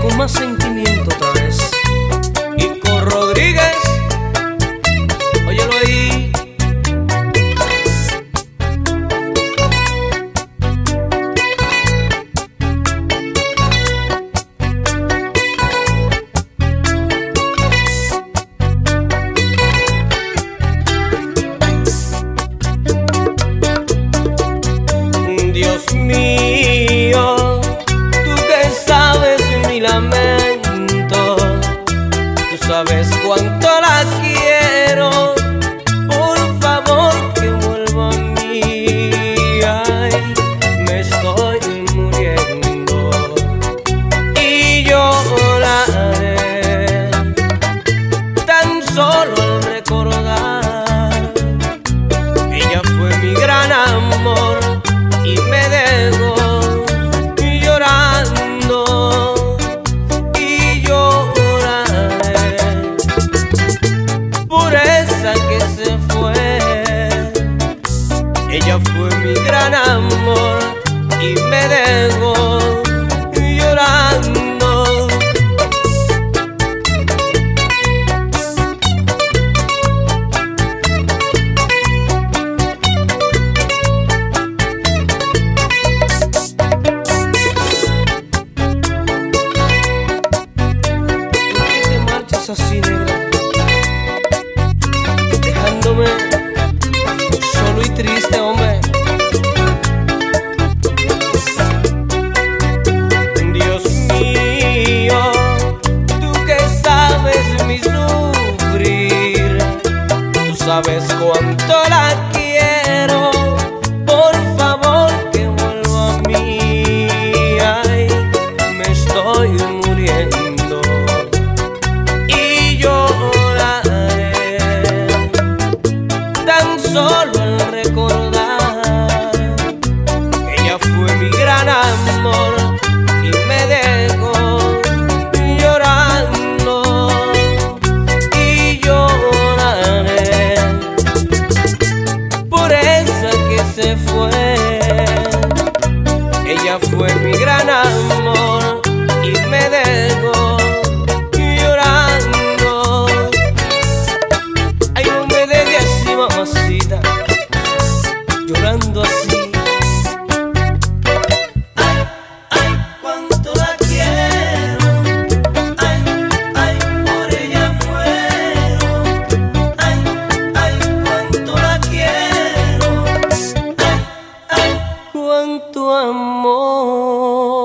como assim? Lamento, tú sabes cuánto la quiero, por favor que vuelva a mí, ay, me estoy muriendo. Y lloraré tan solo al recordar, ella fue mi gran amor se fue. Ella fue mi gran amor y me dejó cuánto la fue mi gran amor y me dejó llorando. Ay, no me dejes así, mamacita, llorando quiero.